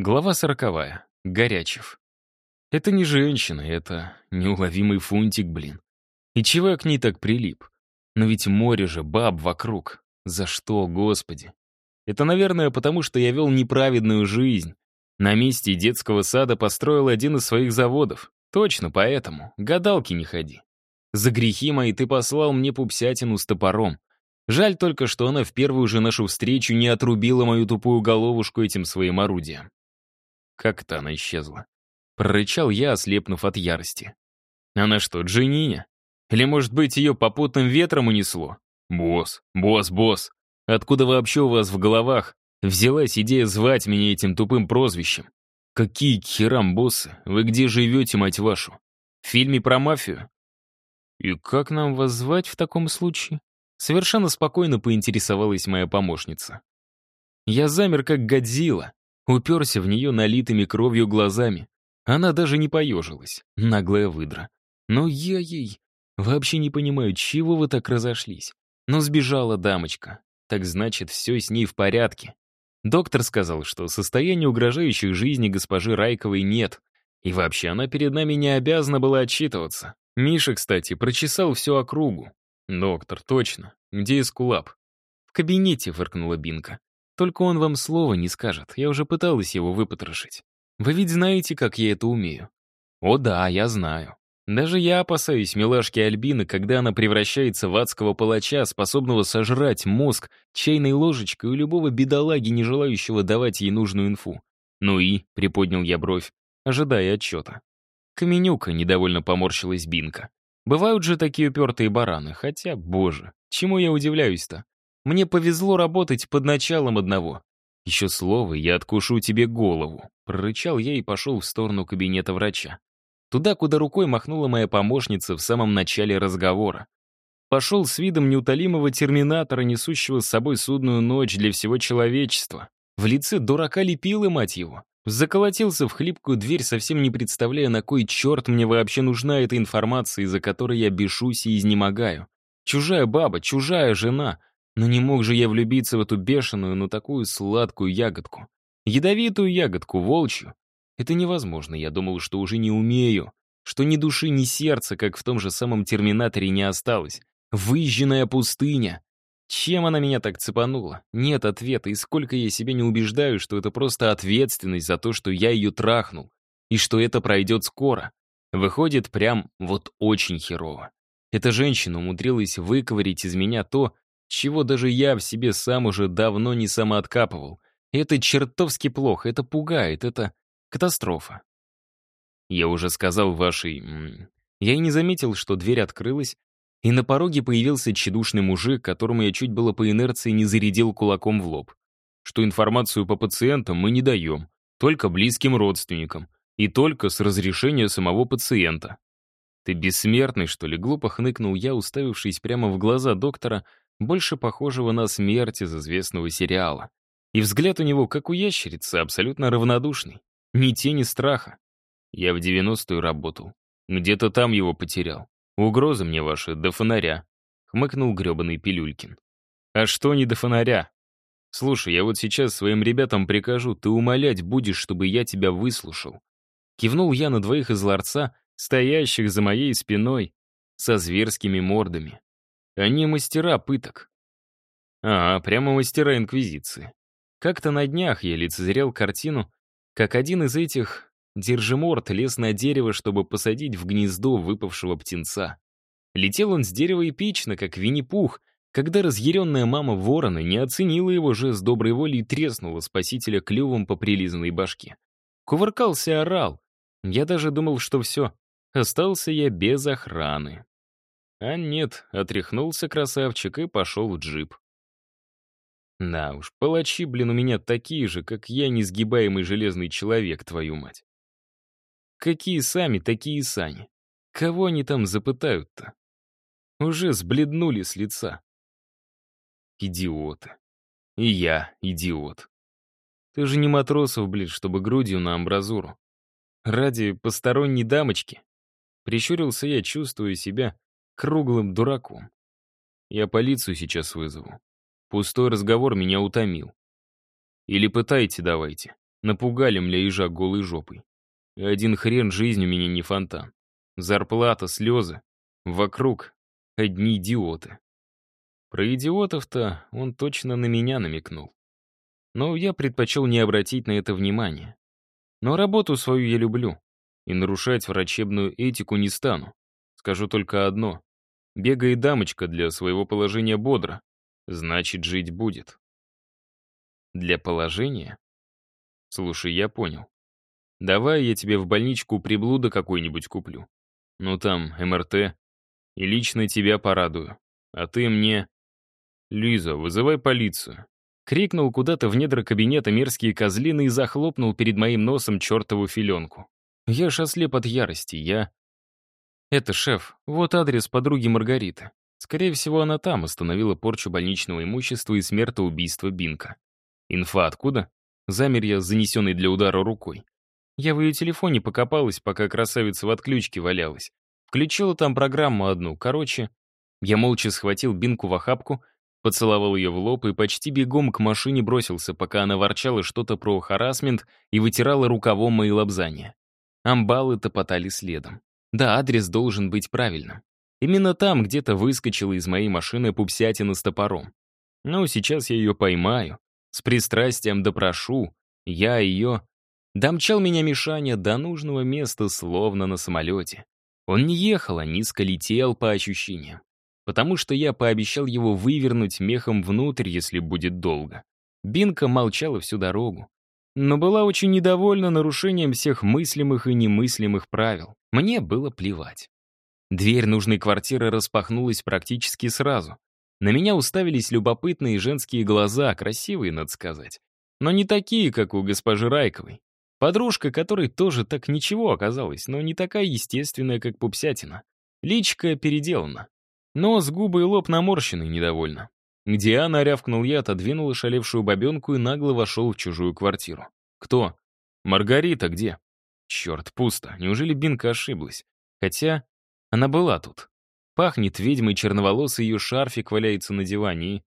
Глава сороковая. Горячев. Это не женщина, это неуловимый фунтик, блин. И чего я к ней так прилип? Но ведь море же, баб вокруг. За что, господи? Это, наверное, потому что я вел неправедную жизнь. На месте детского сада построил один из своих заводов. Точно поэтому. Гадалки не ходи. За грехи мои ты послал мне пупсятину с топором. Жаль только, что она в первую же нашу встречу не отрубила мою тупую головушку этим своим орудием. Как-то она исчезла. Прорычал я, ослепнув от ярости. Она что, джининя? Или, может быть, ее попутным ветром унесло? Босс, босс, босс, откуда вообще у вас в головах взялась идея звать меня этим тупым прозвищем? Какие к херам боссы? Вы где живете, мать вашу? В фильме про мафию? И как нам вас звать в таком случае? Совершенно спокойно поинтересовалась моя помощница. Я замер, как Годзилла, уперся в нее налитыми кровью глазами. Она даже не поежилась, наглая выдра. Но я ей... Вообще не понимаю, чего вы так разошлись. Но сбежала дамочка. Так значит, все с ней в порядке. Доктор сказал, что состояния угрожающих жизни госпожи Райковой нет. И вообще она перед нами не обязана была отчитываться. Миша, кстати, прочесал всю округу. Доктор, точно. Где эскулап? В кабинете, фыркнула Бинка. Только он вам слова не скажет, я уже пыталась его выпотрошить. Вы ведь знаете, как я это умею. О да, я знаю. Даже я опасаюсь милашки Альбины, когда она превращается в адского палача, способного сожрать мозг чайной ложечкой у любого бедолаги, не желающего давать ей нужную инфу. «Ну и?» — приподнял я бровь, ожидая отчета. Каменюка недовольно поморщилась Бинка. «Бывают же такие упертые бараны, хотя, боже, чему я удивляюсь-то? Мне повезло работать под началом одного. Еще слово, я откушу тебе голову. Прорычал я и пошел в сторону кабинета врача. Туда, куда рукой махнула моя помощница в самом начале разговора. Пошел с видом неутолимого терминатора, несущего с собой судную ночь для всего человечества. В лице дурака лепила, мать его. Заколотился в хлипкую дверь, совсем не представляя, на кой черт мне вообще нужна эта информация, из-за которой я бешусь и изнемогаю. Чужая баба, чужая жена, но не мог же я влюбиться в эту бешеную, но такую сладкую ягодку. Ядовитую ягодку, волчью. Это невозможно, я думал, что уже не умею. Что ни души, ни сердца, как в том же самом «Терминаторе» не осталось. Выжженная пустыня. Чем она меня так цепанула? Нет ответа, и сколько я себе не убеждаю, что это просто ответственность за то, что я ее трахнул, и что это пройдет скоро. Выходит, прям вот очень херово. Эта женщина умудрилась выковырить из меня то, чего даже я в себе сам уже давно не самооткапывал. Это чертовски плохо, это пугает, это катастрофа. Я уже сказал вашей... Я и не заметил, что дверь открылась, и на пороге появился тщедушный мужик, которому я чуть было по инерции не зарядил кулаком в лоб. Что информацию по пациентам мы не даем, только близким родственникам, и только с разрешения самого пациента. «Ты бессмертный, что ли?» — глупо хныкнул я, уставившись прямо в глаза доктора, больше похожего на смерть из известного сериала. И взгляд у него, как у ящерицы, абсолютно равнодушный. Ни тени страха. Я в 90-ю работал. Где-то там его потерял. Угрозы мне ваши, до фонаря. Хмыкнул грёбаный Пилюлькин. А что не до фонаря? Слушай, я вот сейчас своим ребятам прикажу, ты умолять будешь, чтобы я тебя выслушал. Кивнул я на двоих из ларца, стоящих за моей спиной, со зверскими мордами. А Они мастера пыток. А, прямо мастера Инквизиции. Как-то на днях я лицезрел картину, как один из этих держиморт лез на дерево, чтобы посадить в гнездо выпавшего птенца. Летел он с дерева эпично, как Винни-Пух, когда разъяренная мама ворона не оценила его жест доброй воли и треснула спасителя клювом по прилизанной башке. Кувыркался орал. Я даже думал, что все. Остался я без охраны. А нет, отряхнулся красавчик и пошел в джип. На уж, палачи, блин, у меня такие же, как я, несгибаемый железный человек, твою мать. Какие сами, такие сани. Кого они там запытают-то? Уже сбледнули с лица. Идиоты. И я идиот. Ты же не матросов, блин, чтобы грудью на амбразуру. Ради посторонней дамочки. Прищурился я, чувствуя себя круглым дураком. Я полицию сейчас вызову. Пустой разговор меня утомил. Или пытайте давайте. Напугали мля ежа голой жопой. И один хрен жизнь у меня не фонтан. Зарплата, слезы. Вокруг одни идиоты. Про идиотов-то он точно на меня намекнул. Но я предпочел не обратить на это внимания. Но работу свою я люблю. И нарушать врачебную этику не стану. Скажу только одно. Бегает дамочка для своего положения бодро. Значит, жить будет. Для положения? Слушай, я понял. Давай я тебе в больничку приблуда какой-нибудь куплю. Ну там, МРТ. И лично тебя порадую. А ты мне... Лиза, вызывай полицию. Крикнул куда-то в недра кабинета мерзкие козлины и захлопнул перед моим носом чертову филенку. Я ж ослеп от ярости, я... «Это шеф. Вот адрес подруги Маргариты. Скорее всего, она там остановила порчу больничного имущества и смертоубийство Бинка. Инфа откуда? Замер я занесенный для удара рукой. Я в ее телефоне покопалась, пока красавица в отключке валялась. Включила там программу одну, короче. Я молча схватил Бинку в охапку, поцеловал ее в лоб и почти бегом к машине бросился, пока она ворчала что-то про харасмент и вытирала рукавом мои лобзания. Амбалы топотали следом. Да, адрес должен быть правильным. Именно там где-то выскочила из моей машины пупсятина с топором. Ну сейчас я ее поймаю, с пристрастием допрошу, я ее... Домчал меня Мишаня до нужного места, словно на самолете. Он не ехал, а низко летел по ощущениям. Потому что я пообещал его вывернуть мехом внутрь, если будет долго. Бинка молчала всю дорогу но была очень недовольна нарушением всех мыслимых и немыслимых правил. Мне было плевать. Дверь нужной квартиры распахнулась практически сразу. На меня уставились любопытные женские глаза, красивые, надо сказать. Но не такие, как у госпожи Райковой. Подружка, которой тоже так ничего оказалось, но не такая естественная, как пупсятина. Личка переделана. Нос, губы и лоб наморщены недовольно. «Где она?» — рявкнул я, отодвинул ошалевшую бабенку и нагло вошел в чужую квартиру. «Кто?» «Маргарита где?» «Черт, пусто. Неужели Бинка ошиблась? Хотя она была тут. Пахнет ведьмой черноволосой, ее шарфик валяется на диване и...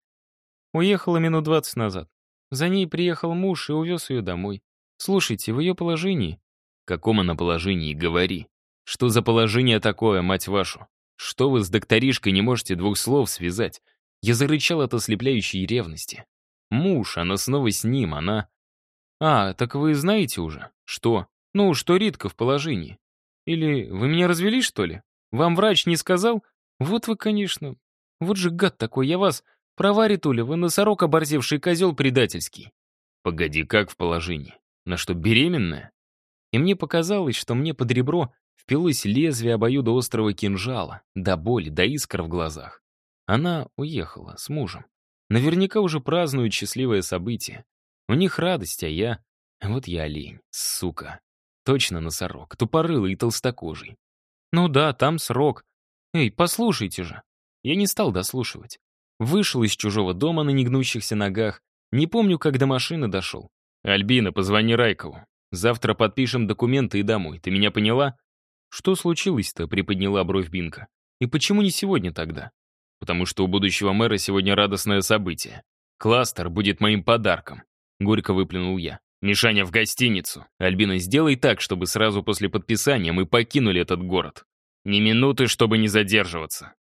Уехала минут двадцать назад. За ней приехал муж и увез ее домой. Слушайте, в ее положении... Каком она положении, говори. Что за положение такое, мать вашу? Что вы с докторишкой не можете двух слов связать? Я зарычал от ослепляющей ревности. Муж, она снова с ним, она... А, так вы знаете уже? Что? Ну, что Ритка в положении. Или вы меня развели, что ли? Вам врач не сказал? Вот вы, конечно. Вот же гад такой, я вас... Права, Ритуля, вы носорог, оборзевший козел предательский. Погоди, как в положении? На что, беременная? И мне показалось, что мне под ребро впилось лезвие обоюдоострого кинжала, до боли, до искр в глазах. Она уехала с мужем. Наверняка уже празднуют счастливое событие. У них радость, а я... Вот я олень, сука. Точно носорог, тупорылый и толстокожий. Ну да, там срок. Эй, послушайте же. Я не стал дослушивать. Вышел из чужого дома на негнущихся ногах. Не помню, как до машины дошел. «Альбина, позвони Райкову. Завтра подпишем документы и домой. Ты меня поняла?» «Что случилось-то?» — приподняла бровь Бинка. «И почему не сегодня тогда?» потому что у будущего мэра сегодня радостное событие. Кластер будет моим подарком», — горько выплюнул я. «Мишаня в гостиницу. Альбина, сделай так, чтобы сразу после подписания мы покинули этот город. Ни минуты, чтобы не задерживаться».